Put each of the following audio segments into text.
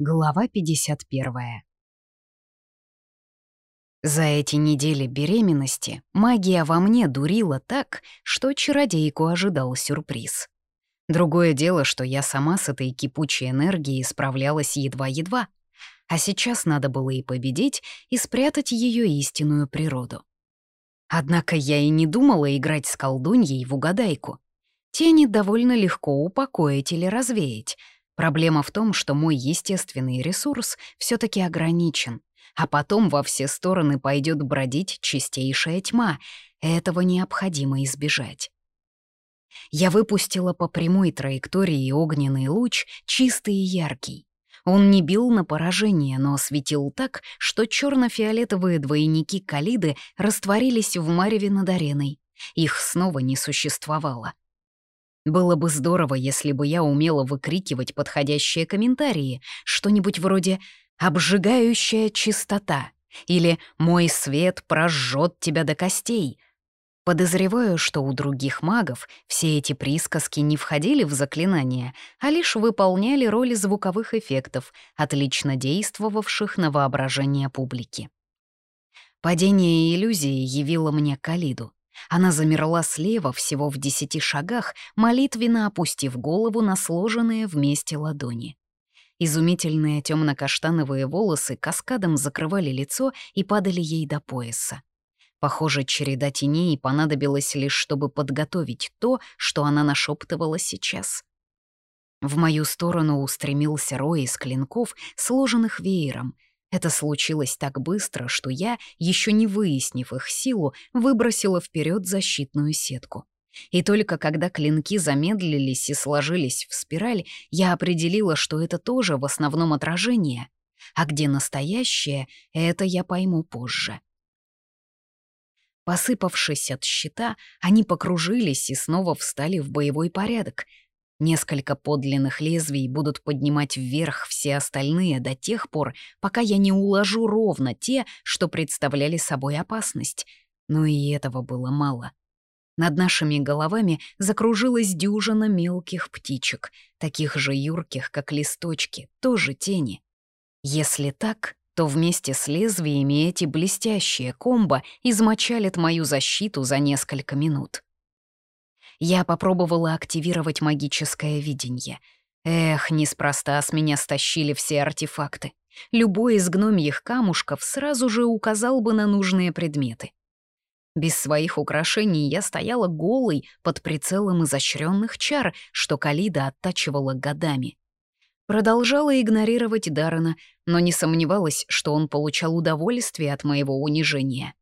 Глава 51. За эти недели беременности магия во мне дурила так, что чародейку ожидал сюрприз. Другое дело, что я сама с этой кипучей энергией справлялась едва-едва, а сейчас надо было и победить, и спрятать ее истинную природу. Однако я и не думала играть с колдуньей в угадайку. Тени довольно легко упокоить или развеять — Проблема в том, что мой естественный ресурс все таки ограничен, а потом во все стороны пойдет бродить чистейшая тьма. Этого необходимо избежать. Я выпустила по прямой траектории огненный луч, чистый и яркий. Он не бил на поражение, но светил так, что черно фиолетовые двойники Калиды растворились в мареве над ареной. Их снова не существовало. Было бы здорово, если бы я умела выкрикивать подходящие комментарии, что-нибудь вроде «обжигающая чистота» или «мой свет прожжет тебя до костей». Подозреваю, что у других магов все эти присказки не входили в заклинания, а лишь выполняли роли звуковых эффектов, отлично действовавших на воображение публики. Падение иллюзии явило мне Калиду. Она замерла слева, всего в десяти шагах, молитвенно опустив голову на сложенные вместе ладони. Изумительные темно-каштановые волосы каскадом закрывали лицо и падали ей до пояса. Похоже, череда теней понадобилась лишь, чтобы подготовить то, что она нашептывала сейчас. В мою сторону устремился рой из клинков, сложенных веером, это случилось так быстро, что я, еще не выяснив их силу, выбросила вперед защитную сетку. И только когда клинки замедлились и сложились в спираль, я определила, что это тоже в основном отражение. А где настоящее, это я пойму позже. Посыпавшись от щита, они покружились и снова встали в боевой порядок — Несколько подлинных лезвий будут поднимать вверх все остальные до тех пор, пока я не уложу ровно те, что представляли собой опасность. Но и этого было мало. Над нашими головами закружилась дюжина мелких птичек, таких же юрких, как листочки, тоже тени. Если так, то вместе с лезвиями эти блестящие комбо измочалят мою защиту за несколько минут. Я попробовала активировать магическое видение. Эх, неспроста с меня стащили все артефакты. Любой из гномьих камушков сразу же указал бы на нужные предметы. Без своих украшений я стояла голой под прицелом изощренных чар, что Калида оттачивала годами. Продолжала игнорировать Даррена, но не сомневалась, что он получал удовольствие от моего унижения.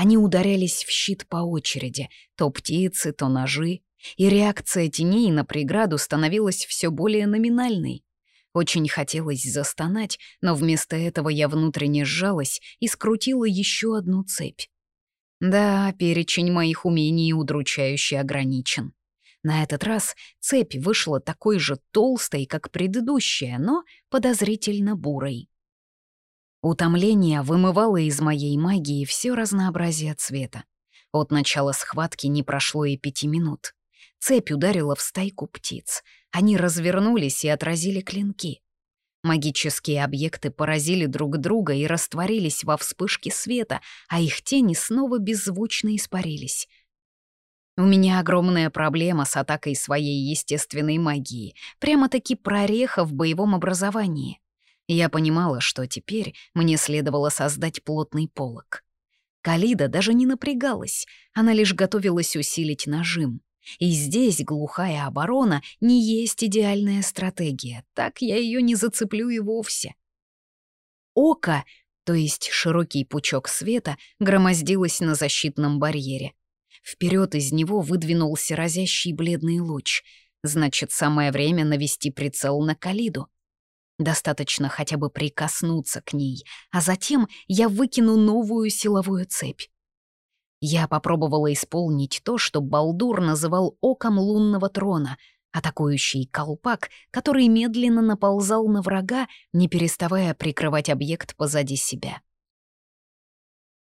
Они ударялись в щит по очереди, то птицы, то ножи, и реакция теней на преграду становилась все более номинальной. Очень хотелось застонать, но вместо этого я внутренне сжалась и скрутила еще одну цепь. Да, перечень моих умений удручающе ограничен. На этот раз цепь вышла такой же толстой, как предыдущая, но подозрительно бурой. Утомление вымывало из моей магии все разнообразие цвета. От начала схватки не прошло и пяти минут. Цепь ударила в стайку птиц. Они развернулись и отразили клинки. Магические объекты поразили друг друга и растворились во вспышке света, а их тени снова беззвучно испарились. У меня огромная проблема с атакой своей естественной магии, прямо-таки прореха в боевом образовании. Я понимала, что теперь мне следовало создать плотный полог. Калида даже не напрягалась, она лишь готовилась усилить нажим. И здесь глухая оборона не есть идеальная стратегия, так я ее не зацеплю и вовсе. Око, то есть широкий пучок света, громоздилось на защитном барьере. Вперед из него выдвинулся разящий бледный луч. Значит, самое время навести прицел на Калиду. Достаточно хотя бы прикоснуться к ней, а затем я выкину новую силовую цепь. Я попробовала исполнить то, что Балдур называл оком лунного трона, атакующий колпак, который медленно наползал на врага, не переставая прикрывать объект позади себя.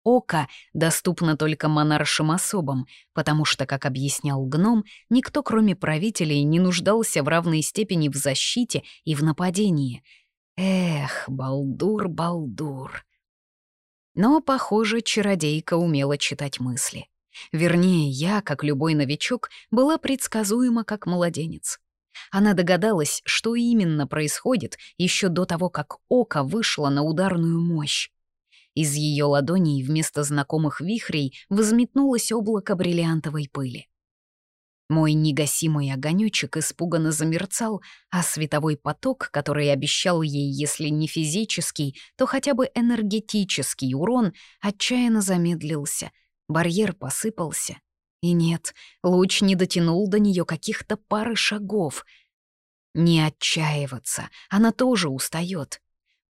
Ока доступно только монаршим особам, потому что, как объяснял гном, никто, кроме правителей, не нуждался в равной степени в защите и в нападении. Эх, балдур, балдур. Но, похоже, чародейка умела читать мысли. Вернее, я, как любой новичок, была предсказуема как младенец. Она догадалась, что именно происходит еще до того, как око вышло на ударную мощь. Из ее ладоней вместо знакомых вихрей взметнулось облако бриллиантовой пыли. Мой негасимый огонечек испуганно замерцал, а световой поток, который обещал ей, если не физический, то хотя бы энергетический урон, отчаянно замедлился. Барьер посыпался. И нет, луч не дотянул до нее каких-то пары шагов. Не отчаиваться, она тоже устает.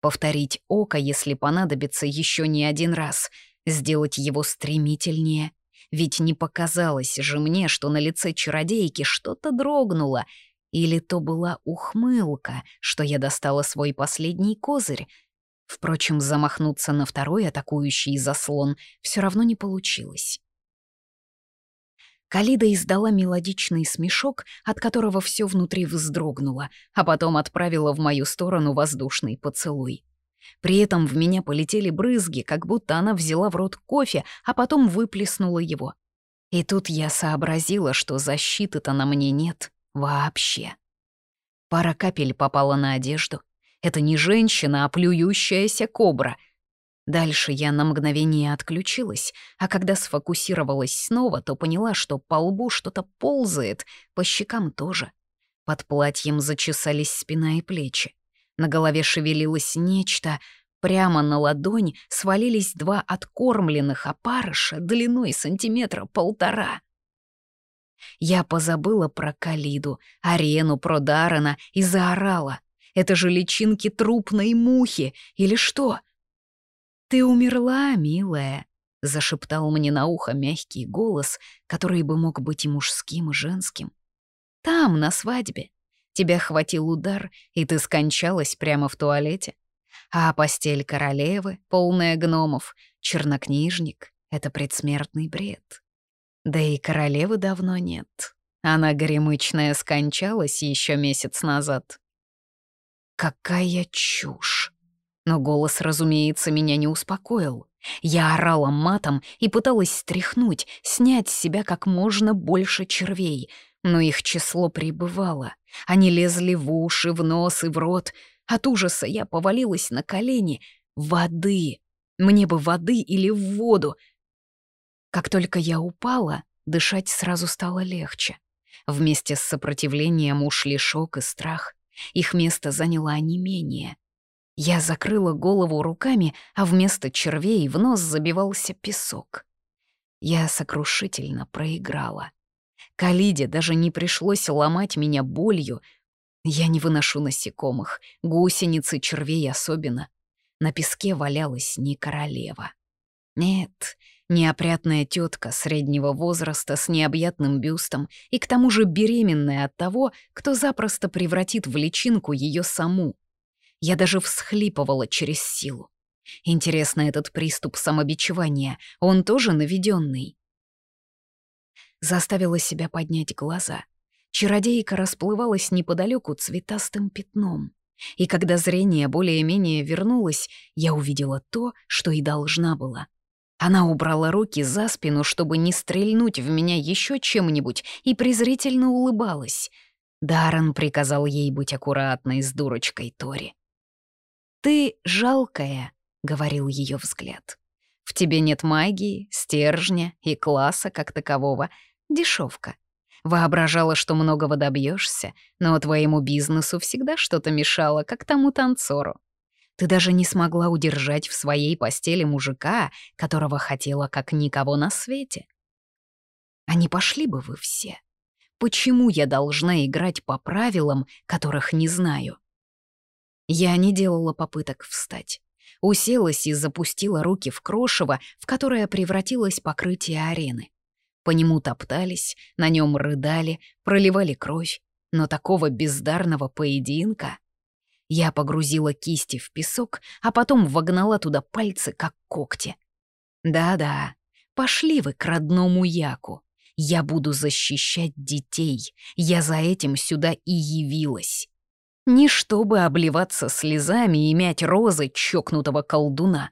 Повторить око, если понадобится еще не один раз. Сделать его стремительнее. Ведь не показалось же мне, что на лице чародейки что-то дрогнуло. Или то была ухмылка, что я достала свой последний козырь. Впрочем, замахнуться на второй атакующий заслон все равно не получилось. Калида издала мелодичный смешок, от которого все внутри вздрогнуло, а потом отправила в мою сторону воздушный поцелуй. При этом в меня полетели брызги, как будто она взяла в рот кофе, а потом выплеснула его. И тут я сообразила, что защиты-то на мне нет вообще. Пара капель попала на одежду. Это не женщина, а плюющаяся кобра — Дальше я на мгновение отключилась, а когда сфокусировалась снова, то поняла, что по лбу что-то ползает, по щекам тоже. Под платьем зачесались спина и плечи. На голове шевелилось нечто. Прямо на ладонь свалились два откормленных опарыша длиной сантиметра полтора. Я позабыла про Калиду, арену, про Дарана и заорала. Это же личинки трупной мухи или что? «Ты умерла, милая», — зашептал мне на ухо мягкий голос, который бы мог быть и мужским, и женским. «Там, на свадьбе. Тебя хватил удар, и ты скончалась прямо в туалете. А постель королевы, полная гномов, чернокнижник — это предсмертный бред. Да и королевы давно нет. Она горемычная скончалась еще месяц назад. Какая чушь! Но голос, разумеется, меня не успокоил. Я орала матом и пыталась стряхнуть, снять с себя как можно больше червей, но их число прибывало. Они лезли в уши, в нос и в рот. От ужаса я повалилась на колени. Воды! Мне бы воды или в воду! Как только я упала, дышать сразу стало легче. Вместе с сопротивлением ушли шок и страх. Их место заняло онемение. Я закрыла голову руками, а вместо червей в нос забивался песок. Я сокрушительно проиграла. Калиде даже не пришлось ломать меня болью. Я не выношу насекомых, гусеницы, червей особенно. На песке валялась не королева. Нет, неопрятная тетка среднего возраста с необъятным бюстом и к тому же беременная от того, кто запросто превратит в личинку ее саму. Я даже всхлипывала через силу. Интересно, этот приступ самобичевания, он тоже наведенный? Заставила себя поднять глаза. Чародейка расплывалась неподалеку цветастым пятном. И когда зрение более-менее вернулось, я увидела то, что и должна была. Она убрала руки за спину, чтобы не стрельнуть в меня еще чем-нибудь, и презрительно улыбалась. Даррен приказал ей быть аккуратной с дурочкой Тори. «Ты жалкая», — говорил ее взгляд. «В тебе нет магии, стержня и класса как такового. Дешевка. Воображала, что многого добьешься, но твоему бизнесу всегда что-то мешало, как тому танцору. Ты даже не смогла удержать в своей постели мужика, которого хотела как никого на свете. А не пошли бы вы все? Почему я должна играть по правилам, которых не знаю?» Я не делала попыток встать. Уселась и запустила руки в крошево, в которое превратилось покрытие арены. По нему топтались, на нем рыдали, проливали кровь, но такого бездарного поединка... Я погрузила кисти в песок, а потом вогнала туда пальцы, как когти. Да-да, пошли вы к родному Яку. Я буду защищать детей. Я за этим сюда и явилась. Не чтобы обливаться слезами и мять розы чокнутого колдуна.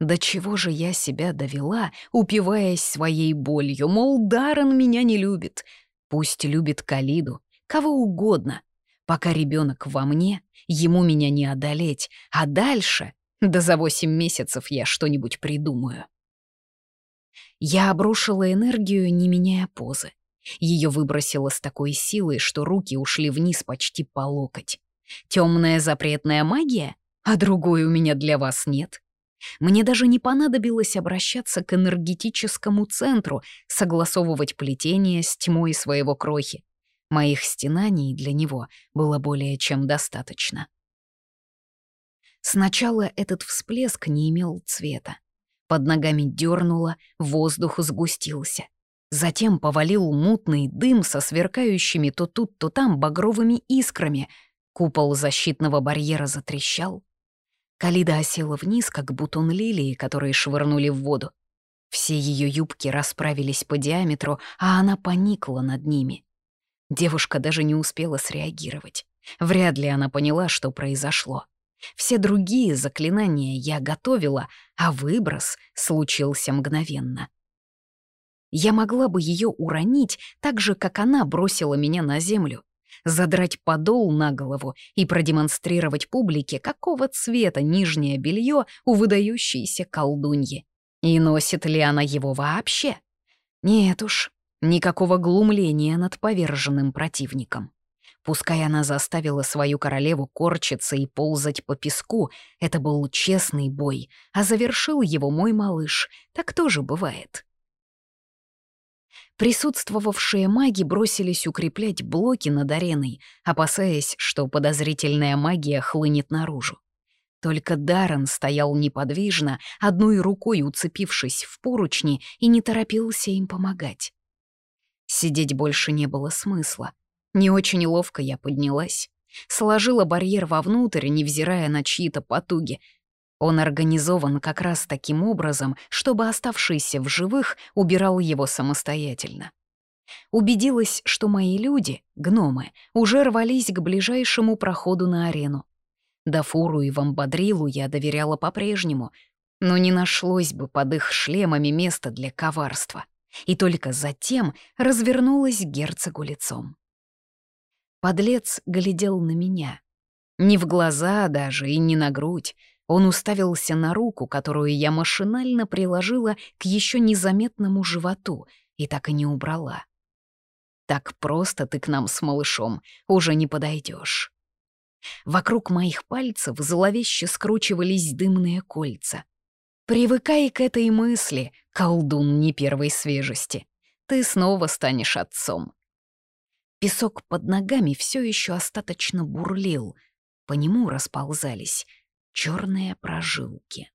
До чего же я себя довела, упиваясь своей болью, мол, Даррен меня не любит. Пусть любит Калиду, кого угодно. Пока ребенок во мне, ему меня не одолеть, а дальше, да за восемь месяцев я что-нибудь придумаю. Я обрушила энергию, не меняя позы. Ее выбросило с такой силой, что руки ушли вниз почти по локоть. Темная запретная магия? А другой у меня для вас нет. Мне даже не понадобилось обращаться к энергетическому центру, согласовывать плетение с тьмой своего крохи. Моих стенаний для него было более чем достаточно. Сначала этот всплеск не имел цвета. Под ногами дернуло, воздух сгустился. Затем повалил мутный дым со сверкающими то тут, то там багровыми искрами. Купол защитного барьера затрещал. Калида осела вниз, как бутон лилии, которые швырнули в воду. Все ее юбки расправились по диаметру, а она поникла над ними. Девушка даже не успела среагировать. Вряд ли она поняла, что произошло. Все другие заклинания я готовила, а выброс случился мгновенно. Я могла бы ее уронить так же, как она бросила меня на землю задрать подол на голову и продемонстрировать публике, какого цвета нижнее белье у выдающейся колдуньи. И носит ли она его вообще? Нет уж, никакого глумления над поверженным противником. Пускай она заставила свою королеву корчиться и ползать по песку, это был честный бой, а завершил его мой малыш. Так тоже бывает. Присутствовавшие маги бросились укреплять блоки над ареной, опасаясь, что подозрительная магия хлынет наружу. Только Даррен стоял неподвижно, одной рукой уцепившись в поручни, и не торопился им помогать. Сидеть больше не было смысла. Не очень ловко я поднялась. Сложила барьер вовнутрь, невзирая на чьи-то потуги — он организован как раз таким образом, чтобы оставшийся в живых убирал его самостоятельно. Убедилась, что мои люди, гномы, уже рвались к ближайшему проходу на арену. Дафуру и Вамбадрилу я доверяла по-прежнему, но не нашлось бы под их шлемами места для коварства. И только затем развернулась герцогу лицом. Подлец глядел на меня. Не в глаза даже и не на грудь, он уставился на руку, которую я машинально приложила к еще незаметному животу и так и не убрала. Так просто ты к нам с малышом уже не подойдешь. Вокруг моих пальцев зловеще скручивались дымные кольца. Привыкай к этой мысли, колдун не первой свежести. Ты снова станешь отцом. Песок под ногами все еще остаточно бурлил. По нему расползались черные прожилки.